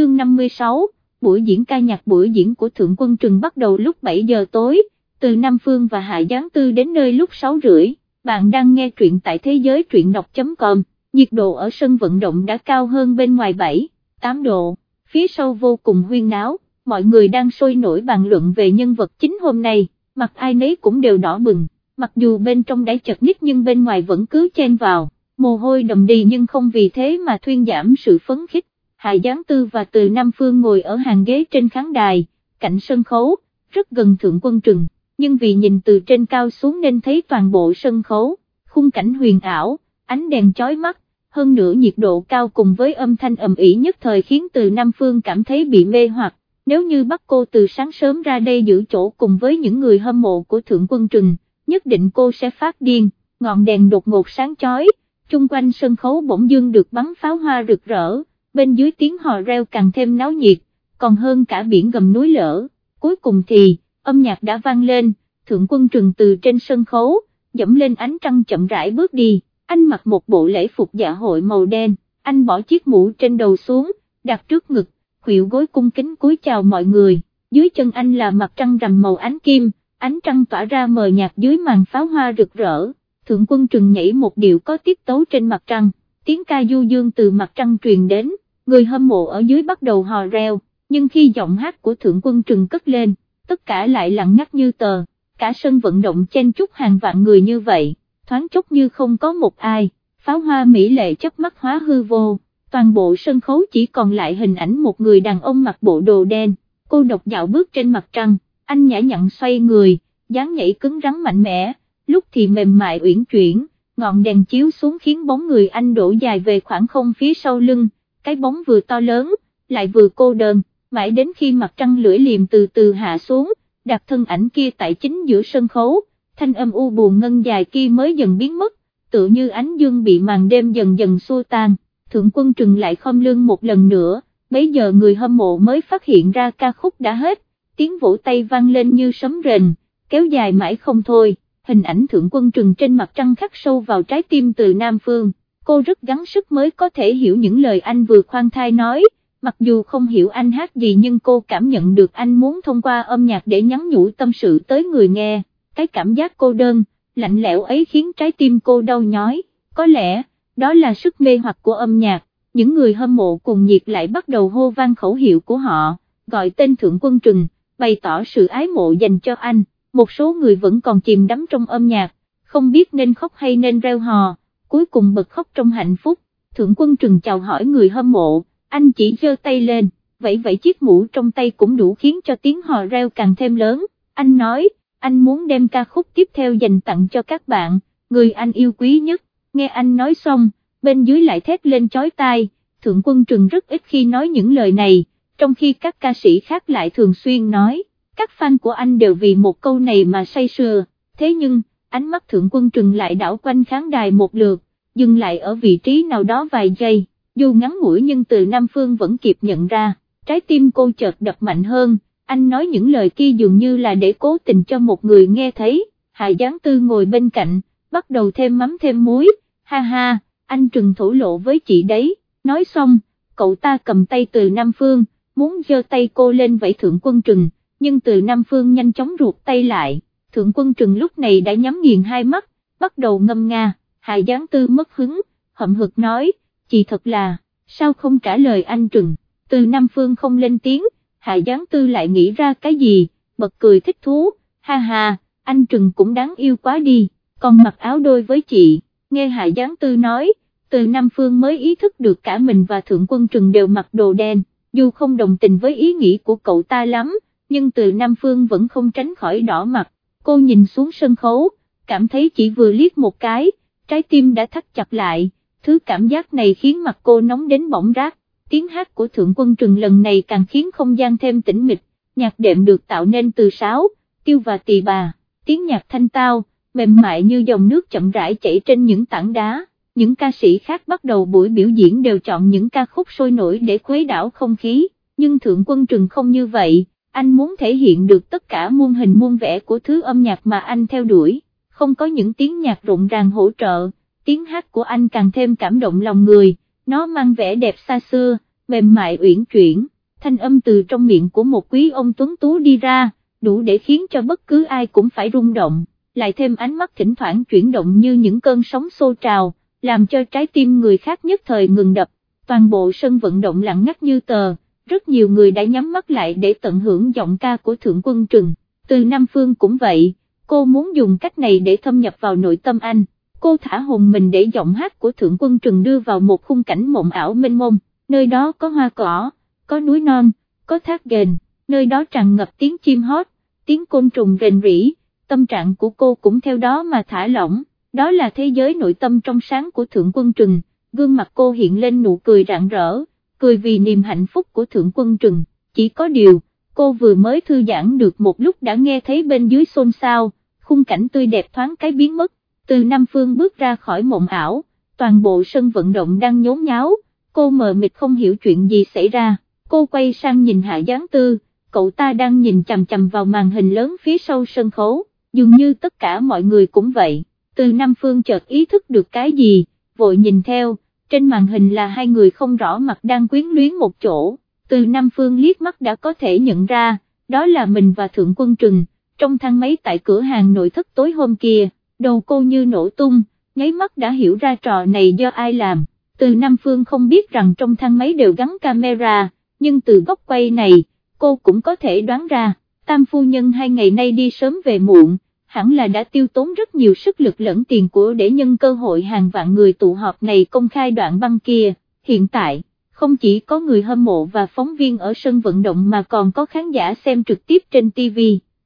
chương 56, buổi diễn ca nhạc buổi diễn của Thượng Quân Trừng bắt đầu lúc 7 giờ tối, từ Nam Phương và Hạ Giáng Tư đến nơi lúc 6 rưỡi, bạn đang nghe truyện tại thế giới truyện đọc.com, nhiệt độ ở sân vận động đã cao hơn bên ngoài 7, 8 độ, phía sau vô cùng huyên náo, mọi người đang sôi nổi bàn luận về nhân vật chính hôm nay, mặt ai nấy cũng đều đỏ bừng, mặc dù bên trong đã chật ních nhưng bên ngoài vẫn cứ chen vào, mồ hôi đầm đì nhưng không vì thế mà thuyên giảm sự phấn khích. Hạ Giáng Tư và Từ Nam Phương ngồi ở hàng ghế trên khán đài, cạnh sân khấu, rất gần thượng quân trừng, nhưng vì nhìn từ trên cao xuống nên thấy toàn bộ sân khấu, khung cảnh huyền ảo, ánh đèn chói mắt, hơn nữa nhiệt độ cao cùng với âm thanh ầm ĩ nhất thời khiến Từ Nam Phương cảm thấy bị mê hoặc, nếu như bắt cô từ sáng sớm ra đây giữ chỗ cùng với những người hâm mộ của thượng quân trừng, nhất định cô sẽ phát điên, ngọn đèn đột ngột sáng chói, chung quanh sân khấu bỗng dưng được bắn pháo hoa rực rỡ bên dưới tiếng hò reo càng thêm náo nhiệt, còn hơn cả biển gầm núi lở, cuối cùng thì, âm nhạc đã vang lên, thượng quân trừng từ trên sân khấu, dẫm lên ánh trăng chậm rãi bước đi, anh mặc một bộ lễ phục dạ hội màu đen, anh bỏ chiếc mũ trên đầu xuống, đặt trước ngực, khuỵu gối cung kính cúi chào mọi người, dưới chân anh là mặt trăng rằm màu ánh kim, ánh trăng tỏa ra mờ nhạt dưới màn pháo hoa rực rỡ, thượng quân trừng nhảy một điệu có tiết tấu trên mặt trăng, tiếng ca du dương từ mặt trăng truyền đến, người hâm mộ ở dưới bắt đầu hò reo, nhưng khi giọng hát của thượng quân trừng cất lên, tất cả lại lặng ngắt như tờ, cả sân vận động chen chúc hàng vạn người như vậy, thoáng chốc như không có một ai, pháo hoa mỹ lệ chấp mắt hóa hư vô, toàn bộ sân khấu chỉ còn lại hình ảnh một người đàn ông mặc bộ đồ đen, cô độc dạo bước trên mặt trăng, anh nhã nhặn xoay người, dáng nhảy cứng rắn mạnh mẽ, lúc thì mềm mại uyển chuyển, ngọn đèn chiếu xuống khiến bóng người anh đổ dài về khoảng không phía sau lưng, cái bóng vừa to lớn, lại vừa cô đơn, mãi đến khi mặt trăng lưỡi liềm từ từ hạ xuống, đặt thân ảnh kia tại chính giữa sân khấu, thanh âm u buồn ngân dài kia mới dần biến mất, tự như ánh dương bị màn đêm dần dần xua tan, thượng quân trừng lại khom lưng một lần nữa, bấy giờ người hâm mộ mới phát hiện ra ca khúc đã hết, tiếng vỗ tay vang lên như sấm rền, kéo dài mãi không thôi, hình ảnh thượng quân trừng trên mặt trăng khắc sâu vào trái tim từ Nam Phương. Cô rất gắng sức mới có thể hiểu những lời anh vừa khoan thai nói, mặc dù không hiểu anh hát gì nhưng cô cảm nhận được anh muốn thông qua âm nhạc để nhắn nhủ tâm sự tới người nghe, cái cảm giác cô đơn, lạnh lẽo ấy khiến trái tim cô đau nhói, có lẽ, đó là sức mê hoặc của âm nhạc, những người hâm mộ cùng nhiệt lại bắt đầu hô vang khẩu hiệu của họ, gọi tên Thượng Quân Trừng, bày tỏ sự ái mộ dành cho anh, một số người vẫn còn chìm đắm trong âm nhạc, không biết nên khóc hay nên reo hò cuối cùng bật khóc trong hạnh phúc, thượng quân trừng chào hỏi người hâm mộ, anh chỉ giơ tay lên, vậy vậy chiếc mũ trong tay cũng đủ khiến cho tiếng hò reo càng thêm lớn, anh nói, anh muốn đem ca khúc tiếp theo dành tặng cho các bạn, người anh yêu quý nhất, nghe anh nói xong, bên dưới lại thét lên chói tai, thượng quân trừng rất ít khi nói những lời này, trong khi các ca sĩ khác lại thường xuyên nói, các fan của anh đều vì một câu này mà say sưa, thế nhưng, ánh mắt thượng quân trừng lại đảo quanh khán đài một lượt, dừng lại ở vị trí nào đó vài giây, dù ngắn ngủi nhưng từ Nam Phương vẫn kịp nhận ra, trái tim cô chợt đập mạnh hơn, anh nói những lời kia dường như là để cố tình cho một người nghe thấy, Hạ Giáng Tư ngồi bên cạnh, bắt đầu thêm mắm thêm muối, ha ha, anh trừng thổ lộ với chị đấy, nói xong, cậu ta cầm tay từ Nam Phương, muốn giơ tay cô lên vẫy thượng quân trừng, nhưng từ Nam Phương nhanh chóng ruột tay lại. Thượng quân trừng lúc này đã nhắm nghiền hai mắt, bắt đầu ngâm nga, Hạ Giáng Tư mất hứng, hậm hực nói, chị thật là, sao không trả lời anh trừng, từ Nam Phương không lên tiếng, Hạ Giáng Tư lại nghĩ ra cái gì, bật cười thích thú, ha ha, anh trừng cũng đáng yêu quá đi, còn mặc áo đôi với chị, nghe Hạ Giáng Tư nói, từ Nam Phương mới ý thức được cả mình và Thượng Quân Trừng đều mặc đồ đen, dù không đồng tình với ý nghĩ của cậu ta lắm, nhưng từ Nam Phương vẫn không tránh khỏi đỏ mặt, cô nhìn xuống sân khấu, cảm thấy chỉ vừa liếc một cái, trái tim đã thắt chặt lại, thứ cảm giác này khiến mặt cô nóng đến bỏng rát, tiếng hát của Thượng Quân Trừng lần này càng khiến không gian thêm tĩnh mịch, nhạc đệm được tạo nên từ sáo, tiêu và tỳ bà, tiếng nhạc thanh tao, mềm mại như dòng nước chậm rãi chảy trên những tảng đá. Những ca sĩ khác bắt đầu buổi biểu diễn đều chọn những ca khúc sôi nổi để khuấy đảo không khí, nhưng Thượng Quân Trừng không như vậy anh muốn thể hiện được tất cả muôn hình muôn vẻ của thứ âm nhạc mà anh theo đuổi, không có những tiếng nhạc rộn ràng hỗ trợ, tiếng hát của anh càng thêm cảm động lòng người, nó mang vẻ đẹp xa xưa, mềm mại uyển chuyển, thanh âm từ trong miệng của một quý ông tuấn tú đi ra, đủ để khiến cho bất cứ ai cũng phải rung động, lại thêm ánh mắt thỉnh thoảng chuyển động như những cơn sóng xô trào, làm cho trái tim người khác nhất thời ngừng đập, toàn bộ sân vận động lặng ngắt như tờ, rất nhiều người đã nhắm mắt lại để tận hưởng giọng ca của Thượng Quân Trừng, từ Nam Phương cũng vậy, cô muốn dùng cách này để thâm nhập vào nội tâm anh, cô thả hồn mình để giọng hát của Thượng Quân Trừng đưa vào một khung cảnh mộng ảo mênh mông, nơi đó có hoa cỏ, có núi non, có thác ghềnh. nơi đó tràn ngập tiếng chim hót, tiếng côn trùng rền rỉ, tâm trạng của cô cũng theo đó mà thả lỏng, đó là thế giới nội tâm trong sáng của Thượng Quân Trừng, gương mặt cô hiện lên nụ cười rạng rỡ, cười vì niềm hạnh phúc của Thượng Quân Trừng, chỉ có điều, cô vừa mới thư giãn được một lúc đã nghe thấy bên dưới xôn xao, khung cảnh tươi đẹp thoáng cái biến mất, từ Nam Phương bước ra khỏi mộng ảo, toàn bộ sân vận động đang nhốn nháo, cô mờ mịt không hiểu chuyện gì xảy ra, cô quay sang nhìn Hạ Giáng Tư, cậu ta đang nhìn chằm chằm vào màn hình lớn phía sau sân khấu, dường như tất cả mọi người cũng vậy, từ Nam Phương chợt ý thức được cái gì, vội nhìn theo, trên màn hình là hai người không rõ mặt đang quyến luyến một chỗ, từ Nam Phương liếc mắt đã có thể nhận ra, đó là mình và Thượng Quân Trừng, trong thang máy tại cửa hàng nội thất tối hôm kia, đầu cô như nổ tung, nháy mắt đã hiểu ra trò này do ai làm, từ Nam Phương không biết rằng trong thang máy đều gắn camera, nhưng từ góc quay này, cô cũng có thể đoán ra, tam phu nhân hai ngày nay đi sớm về muộn, hẳn là đã tiêu tốn rất nhiều sức lực lẫn tiền của để nhân cơ hội hàng vạn người tụ họp này công khai đoạn băng kia, hiện tại, không chỉ có người hâm mộ và phóng viên ở sân vận động mà còn có khán giả xem trực tiếp trên TV,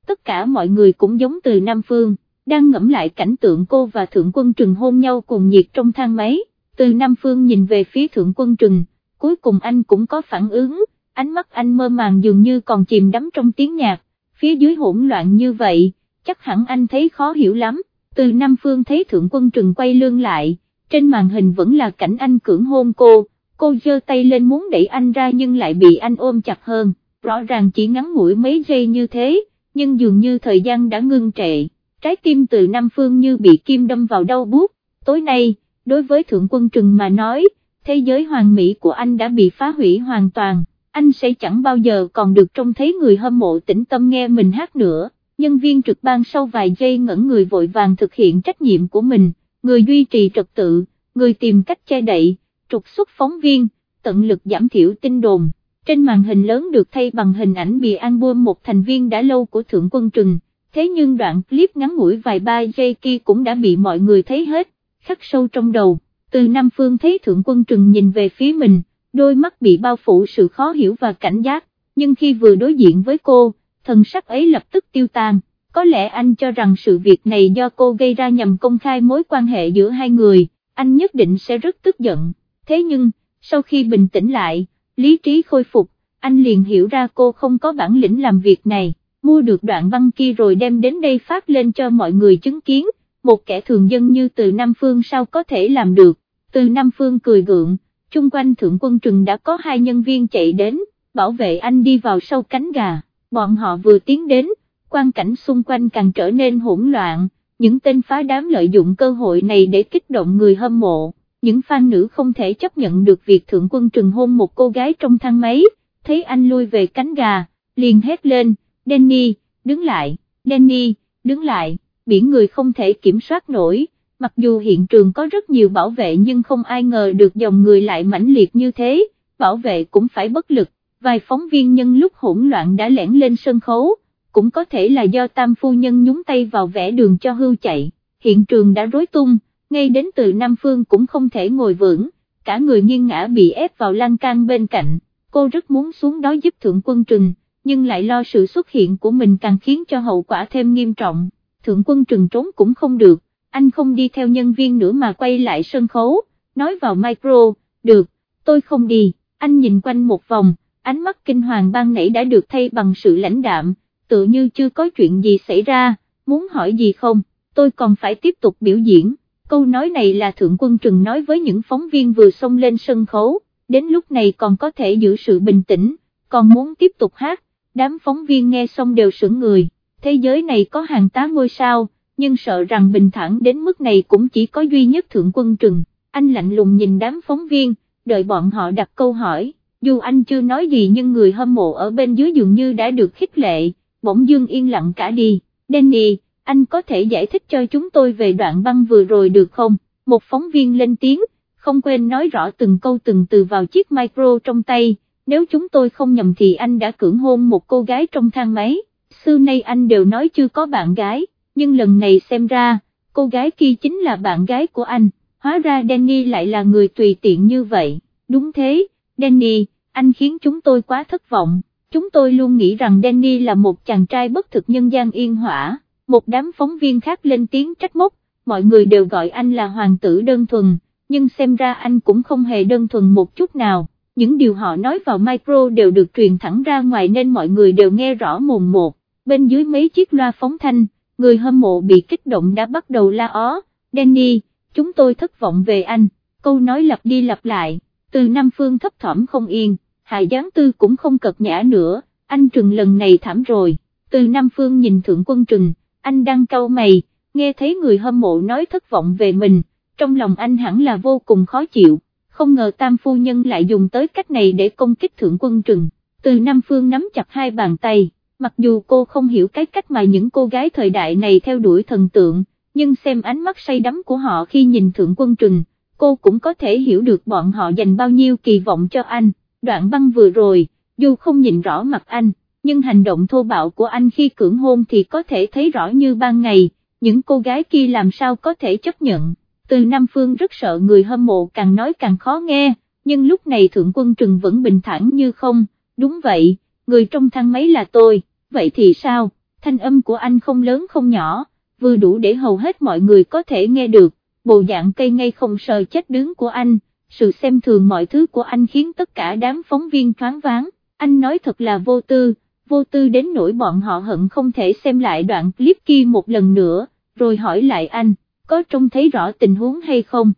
tất cả mọi người cũng giống từ Nam Phương, đang ngẫm lại cảnh tượng cô và Thượng Quân Trừng hôn nhau cùng nhiệt trong thang máy, từ Nam Phương nhìn về phía Thượng Quân Trừng, cuối cùng anh cũng có phản ứng, ánh mắt anh mơ màng dường như còn chìm đắm trong tiếng nhạc, phía dưới hỗn loạn như vậy chắc hẳn anh thấy khó hiểu lắm, từ Nam Phương thấy Thượng Quân Trừng quay lưng lại, trên màn hình vẫn là cảnh anh cưỡng hôn cô, cô giơ tay lên muốn đẩy anh ra nhưng lại bị anh ôm chặt hơn, rõ ràng chỉ ngắn ngủi mấy giây như thế, nhưng dường như thời gian đã ngưng trệ, trái tim từ Nam Phương như bị kim đâm vào đau buốt, tối nay, đối với Thượng Quân Trừng mà nói, thế giới hoàng mỹ của anh đã bị phá hủy hoàn toàn, anh sẽ chẳng bao giờ còn được trông thấy người hâm mộ tĩnh tâm nghe mình hát nữa nhân viên trực ban sau vài giây ngẩn người vội vàng thực hiện trách nhiệm của mình, người duy trì trật tự, người tìm cách che đậy, trục xuất phóng viên, tận lực giảm thiểu tin đồn. Trên màn hình lớn được thay bằng hình ảnh bìa album một thành viên đã lâu của Thượng Quân Trừng, thế nhưng đoạn clip ngắn ngủi vài ba giây kia cũng đã bị mọi người thấy hết, khắc sâu trong đầu, từ Nam Phương thấy Thượng Quân Trừng nhìn về phía mình, đôi mắt bị bao phủ sự khó hiểu và cảnh giác, nhưng khi vừa đối diện với cô, thần sắc ấy lập tức tiêu tan, có lẽ anh cho rằng sự việc này do cô gây ra nhằm công khai mối quan hệ giữa hai người, anh nhất định sẽ rất tức giận, thế nhưng, sau khi bình tĩnh lại, lý trí khôi phục, anh liền hiểu ra cô không có bản lĩnh làm việc này, mua được đoạn băng kia rồi đem đến đây phát lên cho mọi người chứng kiến, một kẻ thường dân như từ Nam Phương sao có thể làm được, từ Nam Phương cười gượng, chung quanh thượng quân trừng đã có hai nhân viên chạy đến, bảo vệ anh đi vào sau cánh gà bọn họ vừa tiến đến, quan cảnh xung quanh càng trở nên hỗn loạn, những tên phá đám lợi dụng cơ hội này để kích động người hâm mộ, những fan nữ không thể chấp nhận được việc thượng quân trừng hôn một cô gái trong thang máy, thấy anh lui về cánh gà, liền hét lên, Danny, đứng lại, Danny, đứng lại, biển người không thể kiểm soát nổi, mặc dù hiện trường có rất nhiều bảo vệ nhưng không ai ngờ được dòng người lại mãnh liệt như thế, bảo vệ cũng phải bất lực, vài phóng viên nhân lúc hỗn loạn đã lẻn lên sân khấu, cũng có thể là do tam phu nhân nhúng tay vào vẽ đường cho hưu chạy, hiện trường đã rối tung, ngay đến từ Nam Phương cũng không thể ngồi vững, cả người nghiêng ngã bị ép vào lan can bên cạnh, cô rất muốn xuống đó giúp thượng quân trừng, nhưng lại lo sự xuất hiện của mình càng khiến cho hậu quả thêm nghiêm trọng, thượng quân trừng trốn cũng không được, anh không đi theo nhân viên nữa mà quay lại sân khấu, nói vào micro, được, tôi không đi, anh nhìn quanh một vòng, ánh mắt kinh hoàng ban nãy đã được thay bằng sự lãnh đạm, tự như chưa có chuyện gì xảy ra, muốn hỏi gì không, tôi còn phải tiếp tục biểu diễn, câu nói này là Thượng Quân Trừng nói với những phóng viên vừa xông lên sân khấu, đến lúc này còn có thể giữ sự bình tĩnh, còn muốn tiếp tục hát, đám phóng viên nghe xong đều sững người, thế giới này có hàng tá ngôi sao, nhưng sợ rằng bình thản đến mức này cũng chỉ có duy nhất Thượng Quân Trừng, anh lạnh lùng nhìn đám phóng viên, đợi bọn họ đặt câu hỏi dù anh chưa nói gì nhưng người hâm mộ ở bên dưới dường như đã được khích lệ, bỗng dương yên lặng cả đi, Danny, anh có thể giải thích cho chúng tôi về đoạn băng vừa rồi được không, một phóng viên lên tiếng, không quên nói rõ từng câu từng từ vào chiếc micro trong tay, nếu chúng tôi không nhầm thì anh đã cưỡng hôn một cô gái trong thang máy, xưa nay anh đều nói chưa có bạn gái, nhưng lần này xem ra, cô gái kia chính là bạn gái của anh, hóa ra Danny lại là người tùy tiện như vậy, đúng thế, Danny, anh khiến chúng tôi quá thất vọng, chúng tôi luôn nghĩ rằng Danny là một chàng trai bất thực nhân gian yên hỏa, một đám phóng viên khác lên tiếng trách móc, mọi người đều gọi anh là hoàng tử đơn thuần, nhưng xem ra anh cũng không hề đơn thuần một chút nào, những điều họ nói vào micro đều được truyền thẳng ra ngoài nên mọi người đều nghe rõ mồn một, bên dưới mấy chiếc loa phóng thanh, người hâm mộ bị kích động đã bắt đầu la ó, Danny, chúng tôi thất vọng về anh, câu nói lặp đi lặp lại, từ Nam Phương thấp thỏm không yên, Hạ Giáng Tư cũng không cật nhã nữa, anh Trừng lần này thảm rồi, từ Nam Phương nhìn Thượng Quân Trừng, anh đang cau mày, nghe thấy người hâm mộ nói thất vọng về mình, trong lòng anh hẳn là vô cùng khó chịu, không ngờ Tam Phu Nhân lại dùng tới cách này để công kích Thượng Quân Trừng, từ Nam Phương nắm chặt hai bàn tay, mặc dù cô không hiểu cái cách mà những cô gái thời đại này theo đuổi thần tượng, nhưng xem ánh mắt say đắm của họ khi nhìn Thượng Quân Trừng, cô cũng có thể hiểu được bọn họ dành bao nhiêu kỳ vọng cho anh, đoạn băng vừa rồi, dù không nhìn rõ mặt anh, nhưng hành động thô bạo của anh khi cưỡng hôn thì có thể thấy rõ như ban ngày, những cô gái kia làm sao có thể chấp nhận, từ Nam Phương rất sợ người hâm mộ càng nói càng khó nghe, nhưng lúc này Thượng Quân Trừng vẫn bình thản như không, đúng vậy, người trong thang máy là tôi, vậy thì sao, thanh âm của anh không lớn không nhỏ, vừa đủ để hầu hết mọi người có thể nghe được, bộ dạng cây ngay không sờ chết đứng của anh, sự xem thường mọi thứ của anh khiến tất cả đám phóng viên thoáng váng, anh nói thật là vô tư, vô tư đến nỗi bọn họ hận không thể xem lại đoạn clip kia một lần nữa, rồi hỏi lại anh, có trông thấy rõ tình huống hay không?